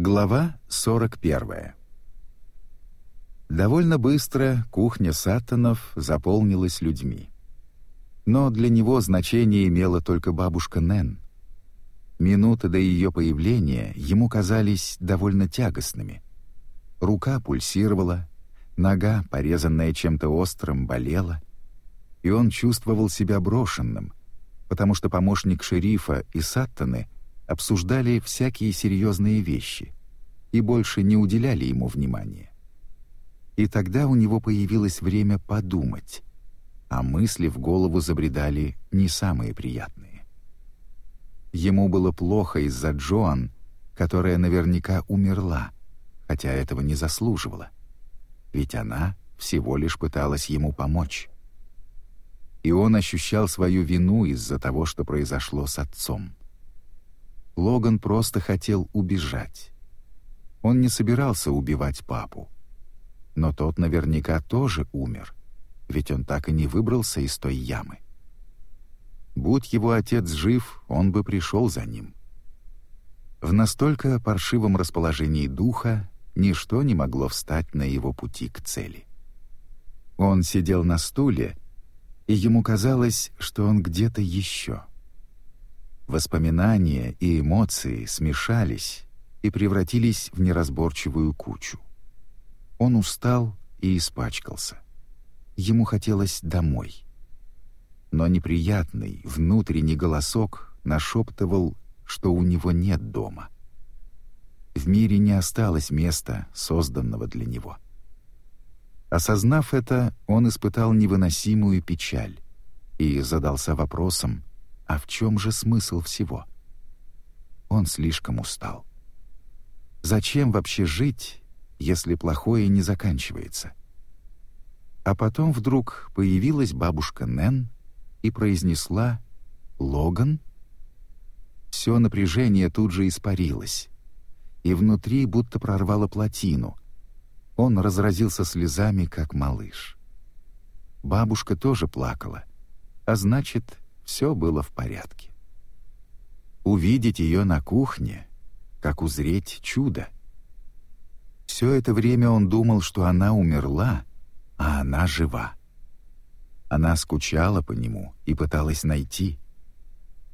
Глава 41 Довольно быстро кухня Саттонов заполнилась людьми. Но для него значение имела только бабушка Нэн. Минуты до ее появления ему казались довольно тягостными. Рука пульсировала, нога, порезанная чем-то острым, болела, и он чувствовал себя брошенным, потому что помощник шерифа и Саттоны обсуждали всякие серьезные вещи и больше не уделяли ему внимания. И тогда у него появилось время подумать, а мысли в голову забредали не самые приятные. Ему было плохо из-за Джоан, которая наверняка умерла, хотя этого не заслуживала. Ведь она всего лишь пыталась ему помочь. И он ощущал свою вину из-за того, что произошло с отцом. Логан просто хотел убежать. Он не собирался убивать папу. Но тот наверняка тоже умер, ведь он так и не выбрался из той ямы. Будь его отец жив, он бы пришел за ним. В настолько паршивом расположении духа ничто не могло встать на его пути к цели. Он сидел на стуле, и ему казалось, что он где-то еще. Воспоминания и эмоции смешались и превратились в неразборчивую кучу. Он устал и испачкался. Ему хотелось домой. Но неприятный внутренний голосок нашептывал, что у него нет дома. В мире не осталось места, созданного для него. Осознав это, он испытал невыносимую печаль и задался вопросом, а в чем же смысл всего? Он слишком устал. Зачем вообще жить, если плохое не заканчивается? А потом вдруг появилась бабушка Нэн и произнесла «Логан?» Все напряжение тут же испарилось, и внутри будто прорвало плотину. Он разразился слезами, как малыш. Бабушка тоже плакала, а значит, все было в порядке. Увидеть ее на кухне как узреть чудо. Все это время он думал, что она умерла, а она жива. Она скучала по нему и пыталась найти.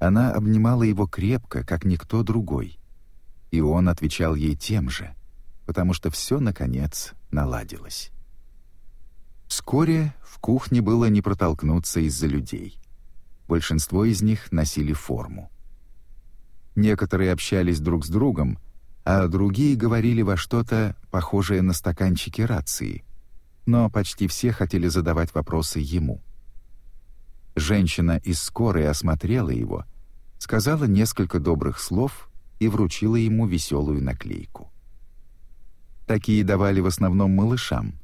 Она обнимала его крепко, как никто другой. И он отвечал ей тем же, потому что все, наконец, наладилось. Вскоре в кухне было не протолкнуться из-за людей. Большинство из них носили форму. Некоторые общались друг с другом, а другие говорили во что-то похожее на стаканчики рации, но почти все хотели задавать вопросы ему. Женщина из скорой осмотрела его, сказала несколько добрых слов и вручила ему веселую наклейку. Такие давали в основном малышам.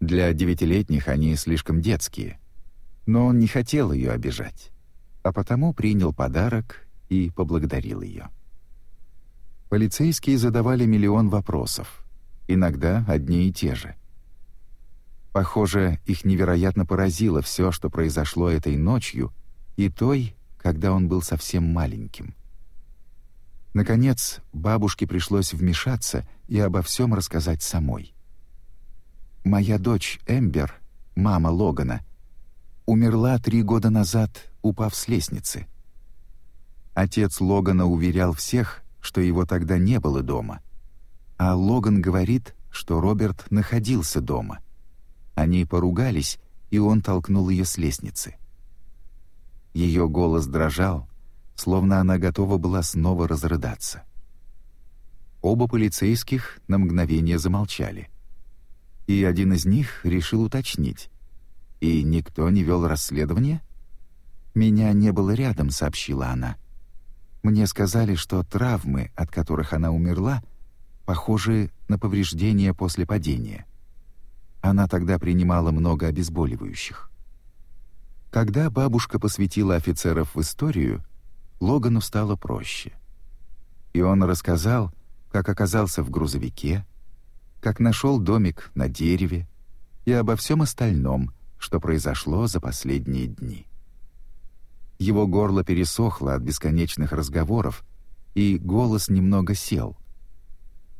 Для девятилетних они слишком детские. Но он не хотел ее обижать, а потому принял подарок и поблагодарил ее. Полицейские задавали миллион вопросов, иногда одни и те же. Похоже, их невероятно поразило все, что произошло этой ночью и той, когда он был совсем маленьким. Наконец, бабушке пришлось вмешаться и обо всем рассказать самой. «Моя дочь Эмбер, мама Логана, умерла три года назад, упав с лестницы. Отец Логана уверял всех, что его тогда не было дома. А Логан говорит, что Роберт находился дома. Они поругались, и он толкнул ее с лестницы. Ее голос дрожал, словно она готова была снова разрыдаться. Оба полицейских на мгновение замолчали. И один из них решил уточнить. «И никто не вел расследование?» «Меня не было рядом», — сообщила она. Мне сказали, что травмы, от которых она умерла, похожи на повреждения после падения. Она тогда принимала много обезболивающих. Когда бабушка посвятила офицеров в историю, Логану стало проще. И он рассказал, как оказался в грузовике, как нашел домик на дереве и обо всем остальном, что произошло за последние дни. Его горло пересохло от бесконечных разговоров, и голос немного сел.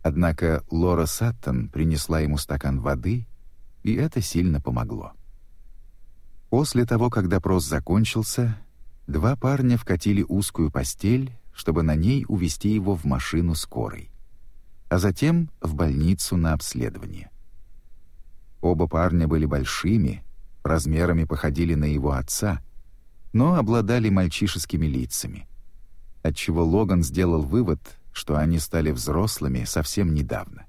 Однако Лора Саттон принесла ему стакан воды, и это сильно помогло. После того, как допрос закончился, два парня вкатили узкую постель, чтобы на ней увезти его в машину скорой, а затем в больницу на обследование. Оба парня были большими, размерами походили на его отца, но обладали мальчишескими лицами, отчего Логан сделал вывод, что они стали взрослыми совсем недавно.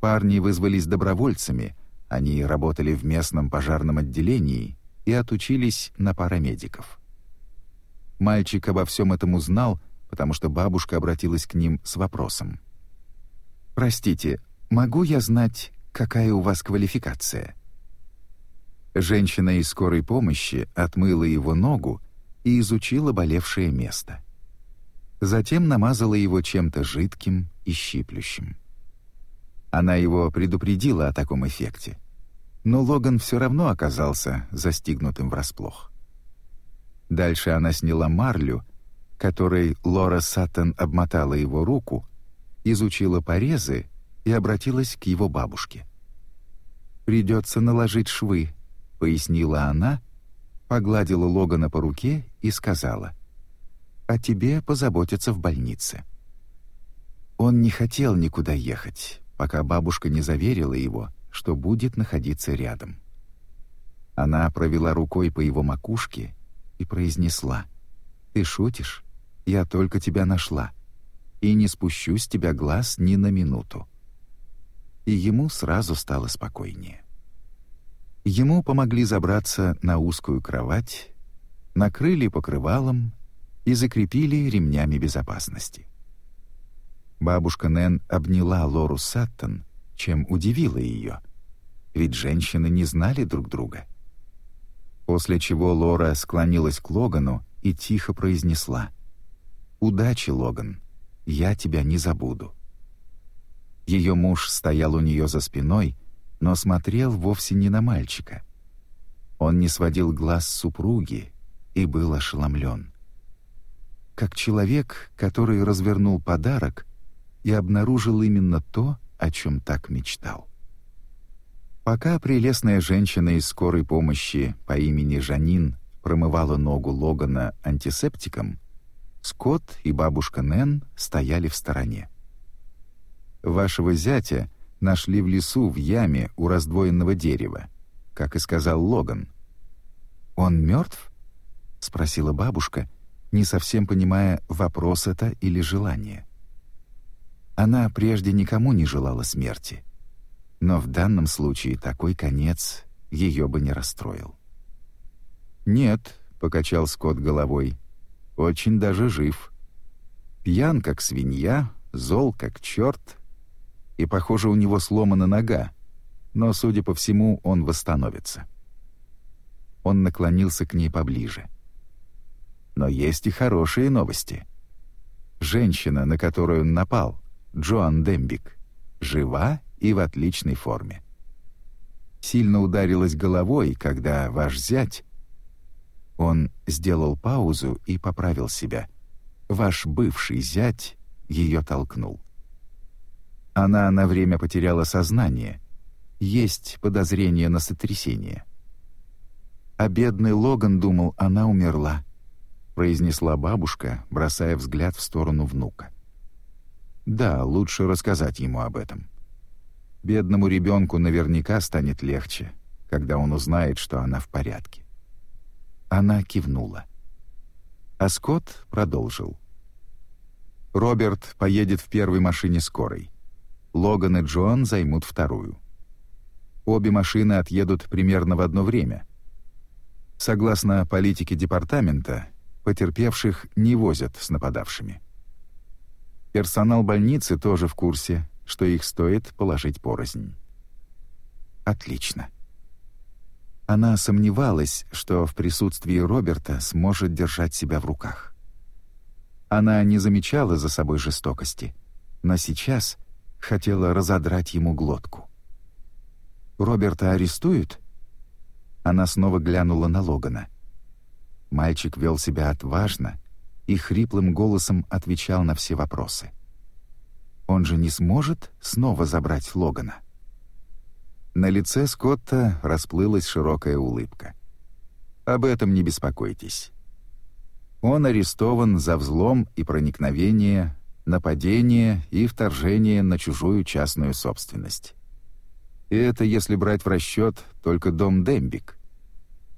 Парни вызвались добровольцами, они работали в местном пожарном отделении и отучились на парамедиков. Мальчик обо всем этом узнал, потому что бабушка обратилась к ним с вопросом. «Простите, могу я знать, какая у вас квалификация?» Женщина из скорой помощи отмыла его ногу и изучила болевшее место. Затем намазала его чем-то жидким и щиплющим. Она его предупредила о таком эффекте, но Логан все равно оказался застигнутым врасплох. Дальше она сняла марлю, которой Лора Саттон обмотала его руку, изучила порезы и обратилась к его бабушке. «Придется наложить швы», — пояснила она, погладила Логана по руке и сказала, «О тебе позаботятся в больнице». Он не хотел никуда ехать, пока бабушка не заверила его, что будет находиться рядом. Она провела рукой по его макушке и произнесла, «Ты шутишь? Я только тебя нашла, и не спущу с тебя глаз ни на минуту» и ему сразу стало спокойнее. Ему помогли забраться на узкую кровать, накрыли покрывалом и закрепили ремнями безопасности. Бабушка Нэн обняла Лору Саттон, чем удивила ее, ведь женщины не знали друг друга. После чего Лора склонилась к Логану и тихо произнесла «Удачи, Логан, я тебя не забуду». Ее муж стоял у нее за спиной, но смотрел вовсе не на мальчика. Он не сводил глаз с супруги и был ошеломлен. Как человек, который развернул подарок и обнаружил именно то, о чем так мечтал. Пока прелестная женщина из скорой помощи по имени Жанин промывала ногу Логана антисептиком, Скотт и бабушка Нэн стояли в стороне. Вашего зятя нашли в лесу в яме у раздвоенного дерева, как и сказал Логан. Он мертв? спросила бабушка, не совсем понимая, вопрос это или желание. Она прежде никому не желала смерти, но в данном случае такой конец ее бы не расстроил. «Нет», — покачал Скотт головой, — «очень даже жив. Пьян, как свинья, зол, как черт, и, похоже, у него сломана нога, но, судя по всему, он восстановится. Он наклонился к ней поближе. Но есть и хорошие новости. Женщина, на которую он напал, Джоан Дембик, жива и в отличной форме. Сильно ударилась головой, когда ваш зять... Он сделал паузу и поправил себя. Ваш бывший зять ее толкнул. Она на время потеряла сознание. Есть подозрение на сотрясение. А бедный Логан думал, она умерла, произнесла бабушка, бросая взгляд в сторону внука. Да, лучше рассказать ему об этом. Бедному ребенку наверняка станет легче, когда он узнает, что она в порядке. Она кивнула. А Скотт продолжил. Роберт поедет в первой машине скорой. Логан и Джоан займут вторую. Обе машины отъедут примерно в одно время. Согласно политике департамента, потерпевших не возят с нападавшими. Персонал больницы тоже в курсе, что их стоит положить порознь. Отлично. Она сомневалась, что в присутствии Роберта сможет держать себя в руках. Она не замечала за собой жестокости, но сейчас хотела разодрать ему глотку. «Роберта арестуют?» Она снова глянула на Логана. Мальчик вел себя отважно и хриплым голосом отвечал на все вопросы. Он же не сможет снова забрать Логана. На лице Скотта расплылась широкая улыбка. «Об этом не беспокойтесь. Он арестован за взлом и проникновение, нападение и вторжение на чужую частную собственность. И это если брать в расчет только дом Дембик.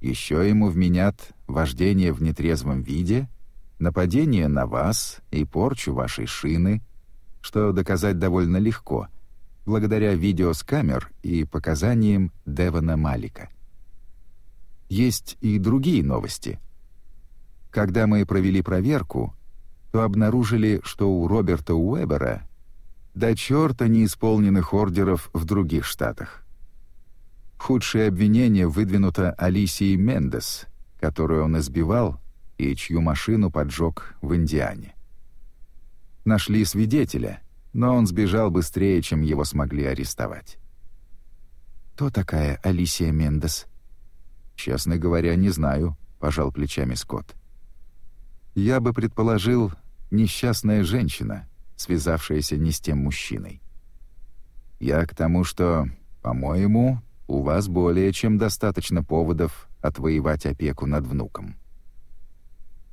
Еще ему вменят вождение в нетрезвом виде, нападение на вас и порчу вашей шины, что доказать довольно легко, благодаря видео с камер и показаниям Девона Малика. Есть и другие новости. Когда мы провели проверку, то обнаружили, что у Роберта Уэбера до черта неисполненных ордеров в других штатах. Худшее обвинение выдвинуто Алисией Мендес, которую он избивал и чью машину поджег в Индиане. Нашли свидетеля, но он сбежал быстрее, чем его смогли арестовать. «Кто такая Алисия Мендес?» «Честно говоря, не знаю», — пожал плечами Скотт. «Я бы предположил, несчастная женщина, связавшаяся не с тем мужчиной. Я к тому, что, по-моему, у вас более чем достаточно поводов отвоевать опеку над внуком».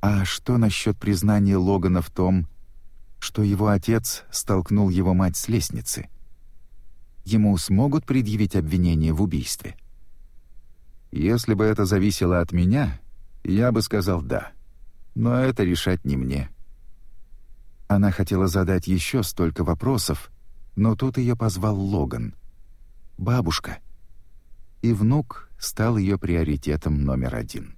А что насчет признания Логана в том, что его отец столкнул его мать с лестницы? Ему смогут предъявить обвинение в убийстве? Если бы это зависело от меня, я бы сказал «да». Но это решать не мне. Она хотела задать еще столько вопросов, но тут ее позвал Логан. «Бабушка». И внук стал ее приоритетом номер один.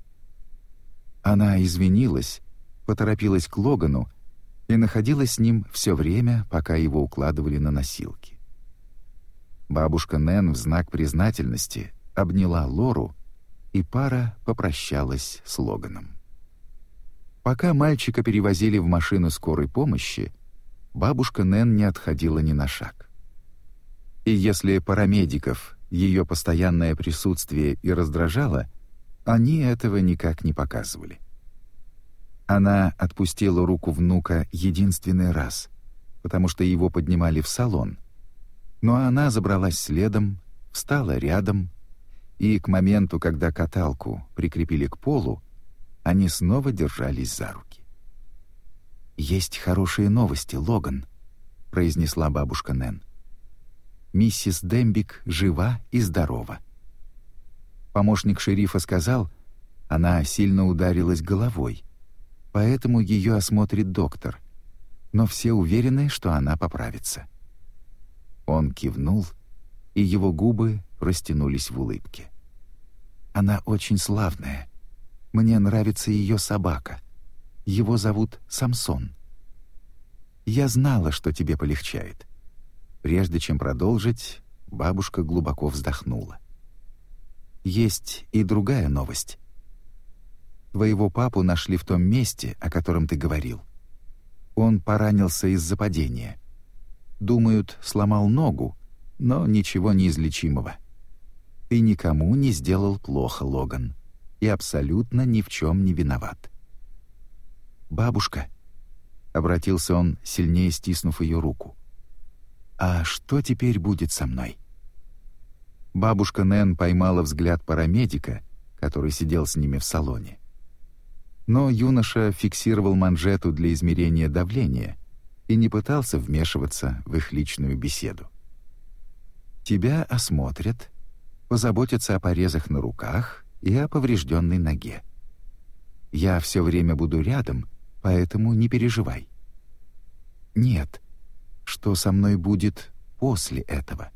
Она извинилась, поторопилась к Логану и находилась с ним все время, пока его укладывали на носилки. Бабушка Нэн в знак признательности обняла Лору, и пара попрощалась с Логаном. Пока мальчика перевозили в машину скорой помощи, бабушка Нэн не отходила ни на шаг. И если парамедиков ее постоянное присутствие и раздражало, они этого никак не показывали. Она отпустила руку внука единственный раз, потому что его поднимали в салон. Но она забралась следом, встала рядом, и к моменту, когда каталку прикрепили к полу, они снова держались за руки. «Есть хорошие новости, Логан», — произнесла бабушка Нэн. «Миссис Дембик жива и здорова». Помощник шерифа сказал, она сильно ударилась головой, поэтому ее осмотрит доктор, но все уверены, что она поправится. Он кивнул, и его губы растянулись в улыбке. Она очень славная. Мне нравится ее собака. Его зовут Самсон. Я знала, что тебе полегчает. Прежде чем продолжить, бабушка глубоко вздохнула. Есть и другая новость. Твоего папу нашли в том месте, о котором ты говорил. Он поранился из-за падения. Думают, сломал ногу, но ничего неизлечимого. Ты никому не сделал плохо, Логан, и абсолютно ни в чем не виноват. «Бабушка», — обратился он, сильнее стиснув ее руку, — «а что теперь будет со мной?» Бабушка Нэн поймала взгляд парамедика, который сидел с ними в салоне. Но юноша фиксировал манжету для измерения давления и не пытался вмешиваться в их личную беседу. «Тебя осмотрят, позаботятся о порезах на руках и о поврежденной ноге. Я все время буду рядом, поэтому не переживай». «Нет, что со мной будет после этого?»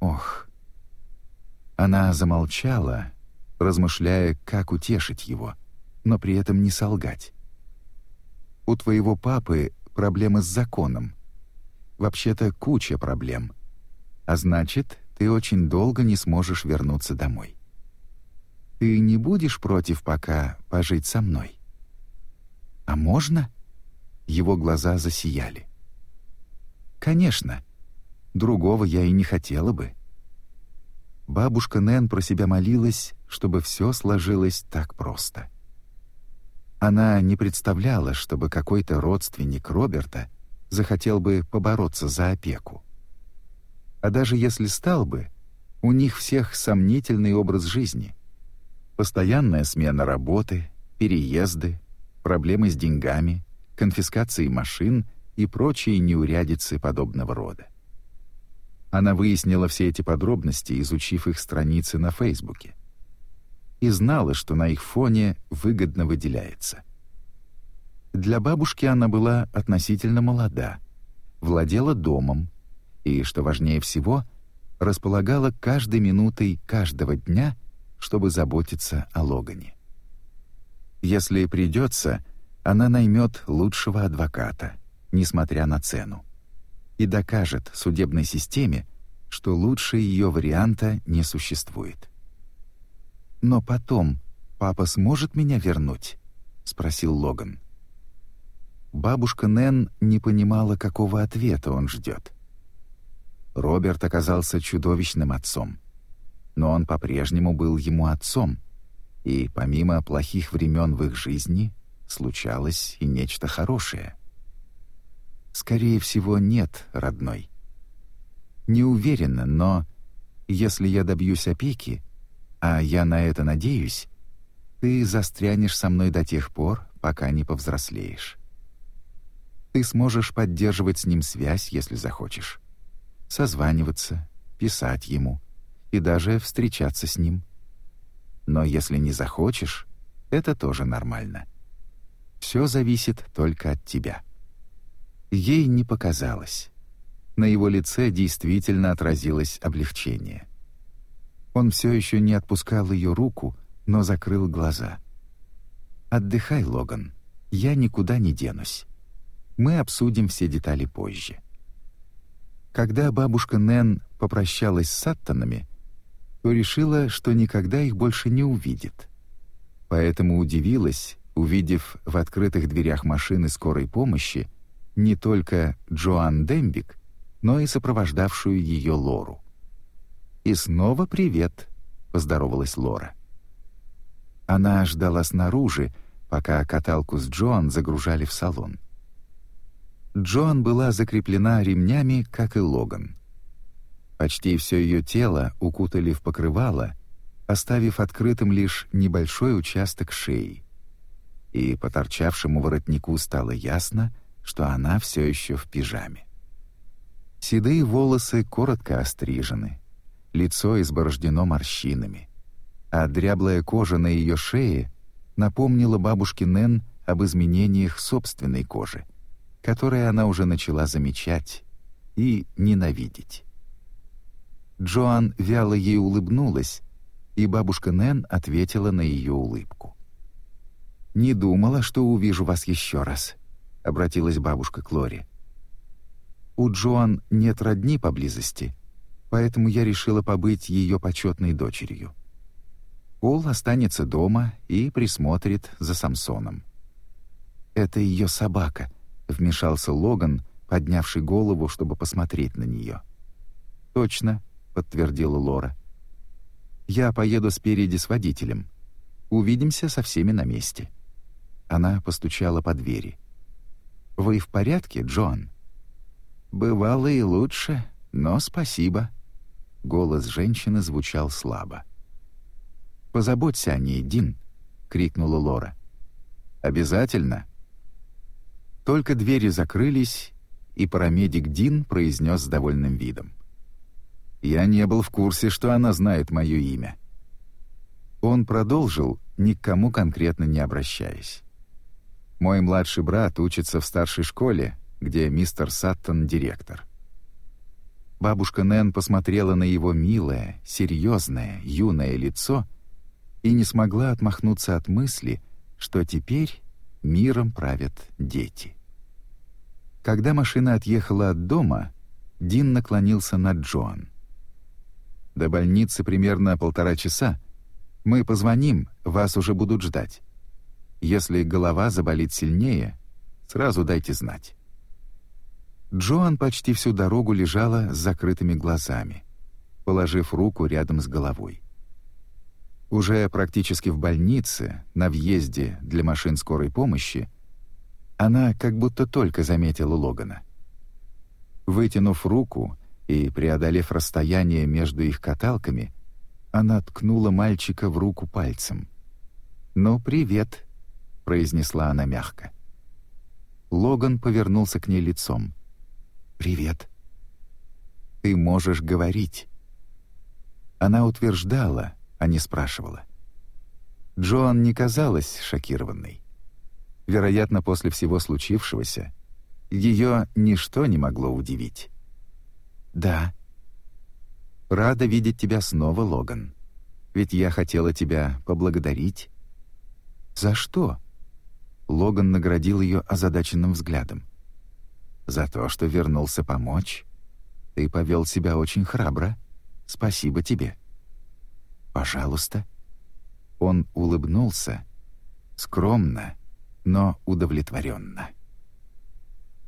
Ох. Она замолчала, размышляя, как утешить его, но при этом не солгать. У твоего папы проблемы с законом. Вообще-то куча проблем. А значит, ты очень долго не сможешь вернуться домой. Ты не будешь против пока пожить со мной? А можно? Его глаза засияли. Конечно. Другого я и не хотела бы. Бабушка Нэн про себя молилась, чтобы все сложилось так просто. Она не представляла, чтобы какой-то родственник Роберта захотел бы побороться за опеку. А даже если стал бы, у них всех сомнительный образ жизни. Постоянная смена работы, переезды, проблемы с деньгами, конфискации машин и прочие неурядицы подобного рода. Она выяснила все эти подробности, изучив их страницы на Фейсбуке. И знала, что на их фоне выгодно выделяется. Для бабушки она была относительно молода, владела домом и, что важнее всего, располагала каждой минутой каждого дня, чтобы заботиться о Логане. Если придется, она наймет лучшего адвоката, несмотря на цену, и докажет судебной системе, что лучше ее варианта не существует. «Но потом папа сможет меня вернуть?» — спросил Логан. Бабушка Нэн не понимала, какого ответа он ждет. Роберт оказался чудовищным отцом, но он по-прежнему был ему отцом, и помимо плохих времен в их жизни случалось и нечто хорошее. Скорее всего, нет, родной. Не уверена, но если я добьюсь опеки, а я на это надеюсь, ты застрянешь со мной до тех пор, пока не повзрослеешь. Ты сможешь поддерживать с ним связь, если захочешь. Созваниваться, писать ему и даже встречаться с ним — но если не захочешь, это тоже нормально. Все зависит только от тебя. Ей не показалось. На его лице действительно отразилось облегчение. Он все еще не отпускал ее руку, но закрыл глаза. «Отдыхай, Логан. Я никуда не денусь. Мы обсудим все детали позже». Когда бабушка Нэн попрощалась с Саттонами, то решила, что никогда их больше не увидит. Поэтому удивилась, увидев в открытых дверях машины скорой помощи не только Джоан Дембик, но и сопровождавшую ее Лору. «И снова привет», — поздоровалась Лора. Она ждала снаружи, пока каталку с Джоан загружали в салон. Джоан была закреплена ремнями, как и Логан. Почти все ее тело укутали в покрывало, оставив открытым лишь небольшой участок шеи. И по торчавшему воротнику стало ясно, что она все еще в пижаме. Седые волосы коротко острижены, лицо изборождено морщинами, а дряблая кожа на ее шее напомнила бабушке Нэн об изменениях собственной кожи, которые она уже начала замечать и ненавидеть. Джоан вяло ей улыбнулась, и бабушка Нэн ответила на ее улыбку. «Не думала, что увижу вас еще раз», — обратилась бабушка к Лоре. «У Джоан нет родни поблизости, поэтому я решила побыть ее почетной дочерью. Пол останется дома и присмотрит за Самсоном». «Это ее собака», — вмешался Логан, поднявший голову, чтобы посмотреть на нее. «Точно», подтвердила Лора. Я поеду спереди с водителем. Увидимся со всеми на месте. Она постучала по двери. Вы в порядке, Джон? Бывало и лучше, но спасибо. Голос женщины звучал слабо. Позаботься о ней, Дин, крикнула Лора. Обязательно. Только двери закрылись, и парамедик Дин произнес с довольным видом: я не был в курсе, что она знает мое имя. Он продолжил, ни к кому конкретно не обращаясь. Мой младший брат учится в старшей школе, где мистер Саттон директор. Бабушка Нэн посмотрела на его милое, серьезное, юное лицо и не смогла отмахнуться от мысли, что теперь миром правят дети. Когда машина отъехала от дома, Дин наклонился над Джоан. До больницы примерно полтора часа. Мы позвоним, вас уже будут ждать. Если голова заболит сильнее, сразу дайте знать». Джоан почти всю дорогу лежала с закрытыми глазами, положив руку рядом с головой. Уже практически в больнице, на въезде для машин скорой помощи, она как будто только заметила Логана — Вытянув руку и преодолев расстояние между их каталками, она ткнула мальчика в руку пальцем. «Ну, привет», — произнесла она мягко. Логан повернулся к ней лицом. «Привет». «Ты можешь говорить». Она утверждала, а не спрашивала. Джоан не казалась шокированной. Вероятно, после всего случившегося ее ничто не могло удивить. «Да». «Рада видеть тебя снова, Логан. Ведь я хотела тебя поблагодарить». «За что?» Логан наградил ее озадаченным взглядом. «За то, что вернулся помочь. Ты повел себя очень храбро. Спасибо тебе». «Пожалуйста». Он улыбнулся, скромно, но удовлетворенно.